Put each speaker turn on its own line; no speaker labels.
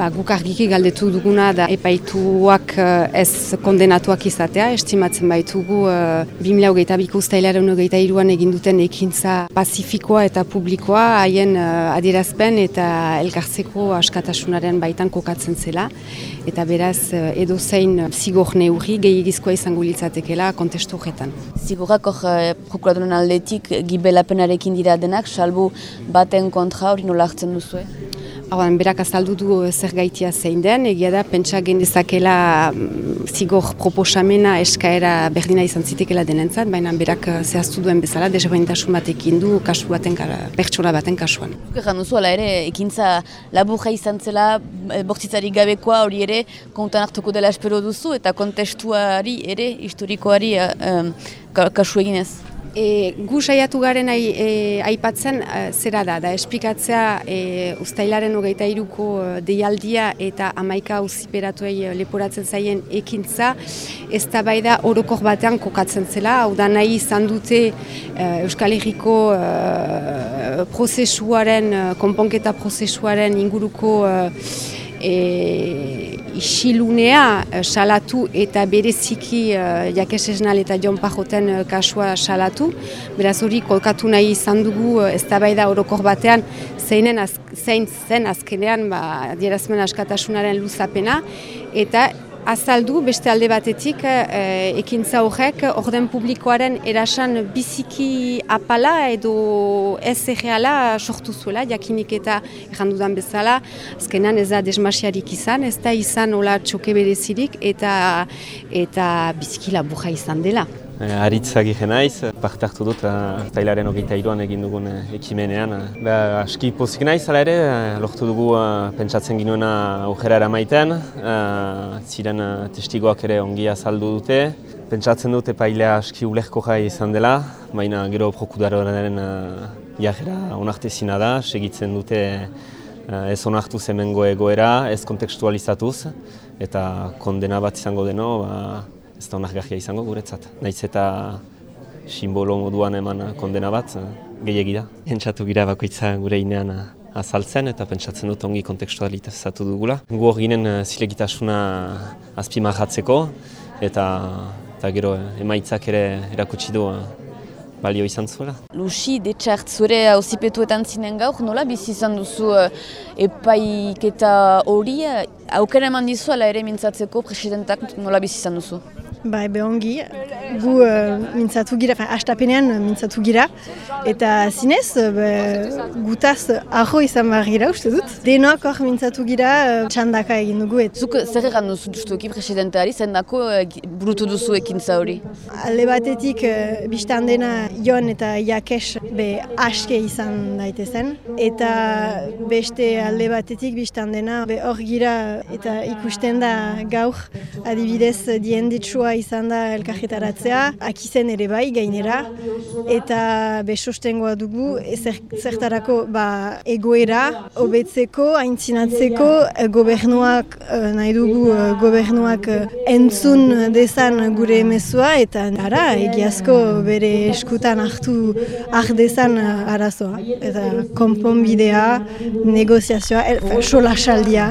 Ba, guk argiki galdetu duguna da epaituak eh, ez kondenatuak izatea, estimatzen baitugu uh, 2008 biko ustailaren hogeita iruan eginduten ekintza pazifikoa eta publikoa haien uh, adierazpen eta elkartzeko askatasunaren baitan kokatzen zela. Eta beraz uh, edo zein zigor neurri gehiagizkoa izango litzatekela kontestu horretan.
Zigorak hor uh, prokuradoren aldetik gibelapenarekin dira denak, salbu baten kontra hori nola hartzen duzu,
Hauan, berak azaldu du zer gaitia zein den, egia da, pentsa gendezakela mm, zigor proposamena eskaera berdina izan zitekela denentzat, baina berak eh, zehaztu duen bezala, desberdintasun batekin du, kasu baten, pertsona baten kasuan.
Egan duzu, ala ere, ekintza laburra izan zela, eh, bortzitzari gabekoa hori ere, kontan hartuko dela espero duzu, eta kontestuari ere, historikoari um, kasu eginez.
E, gu saiatu garen e, aipatzen e, zera da, da esplikatzea e, ustailaren hogeita iruko e, deialdia eta amaika uziperatuei e, leporatzen zaien ekintza, ez da bai da orokor batean kokatzen zela, hau da nahi izan dute e, Euskal Herriko e, prozesuaren, konponketa prozesuaren inguruko e, isilunea eh, salatu eta bereziki uh, Jakes Esnal eta Jon Pajoten uh, kasua salatu. Beraz hori kolkatu nahi izan dugu uh, ez da bai da orokor batean zeinen az, zein zen azkenean ba, dierazmen askatasunaren luzapena eta azaldu beste alde batetik e, ekintza horrek orden publikoaren erasan biziki apala edo ez erreala sortu zuela, jakinik eta errandudan bezala, azkenan ez da desmasiarik izan, ez da izan hola txoke berezirik eta, eta biziki laburra izan dela.
Eh, Aritzak naiz, parte hartu dut uh, tailaren hogeita iruan egin dugun uh, ekimenean. Ba, aski pozik naiz, ala ere, lortu dugu pentsatzen ginuena aujera eramaiten. Ziren testigoak ere ongi azaldu dute. Pentsatzen dut epailea aski ulehko jai izan dela, baina gero prokudaroren uh, jajera onarte zina da, segitzen dute ez onartu zemengo egoera, ez kontekstualizatuz, eta kondena bat izango deno, ba, ez da onak izango guretzat. Naiz eta simbolo moduan eman kondena bat, gehiagi da. Entzatu gira bakoitza gure inean azaltzen eta pentsatzen dut ongi kontekstualizatu dugula. Gu hor ginen eh, zilegitasuna azpimarratzeko eta, eta gero eh, emaitzak ere erakutsi du eh, balio izan zuela.
Lusi, detxart zure hauzipetuetan zinen gaur, nola bizi izan duzu epaiketa hori, aukera eman dizu ala ere mintzatzeko presidentak nola bizi izan duzu?
Bai, behongi, gu uh, mintzatu gira, fin, astapenean mintzatu gira, eta zinez, be, gutaz aho izan behar gira, uste dut. Denoak hor mintzatu gira, uh, txandaka egin dugu. Et.
Zuk zer egan duzu justuki presidenteari, zen dako uh, burutu duzu ekintza hori?
Alde batetik, uh, biztan dena Jon eta Jakes be aske izan daitezen, eta beste alde batetik biztan dena hor gira eta ikusten da gaur adibidez dienditsua izan da elkarretaratzea, akizen ere bai gainera, eta besostengoa dugu zertarako ba, egoera, hobetzeko, aintzinatzeko, eh, gobernuak eh, nahi dugu eh, gobernuak entzun dezan gure emezua, eta ara, egiazko bere eskutan hartu ardezan arazoa. Eta konponbidea, negoziazioa, sola saldia.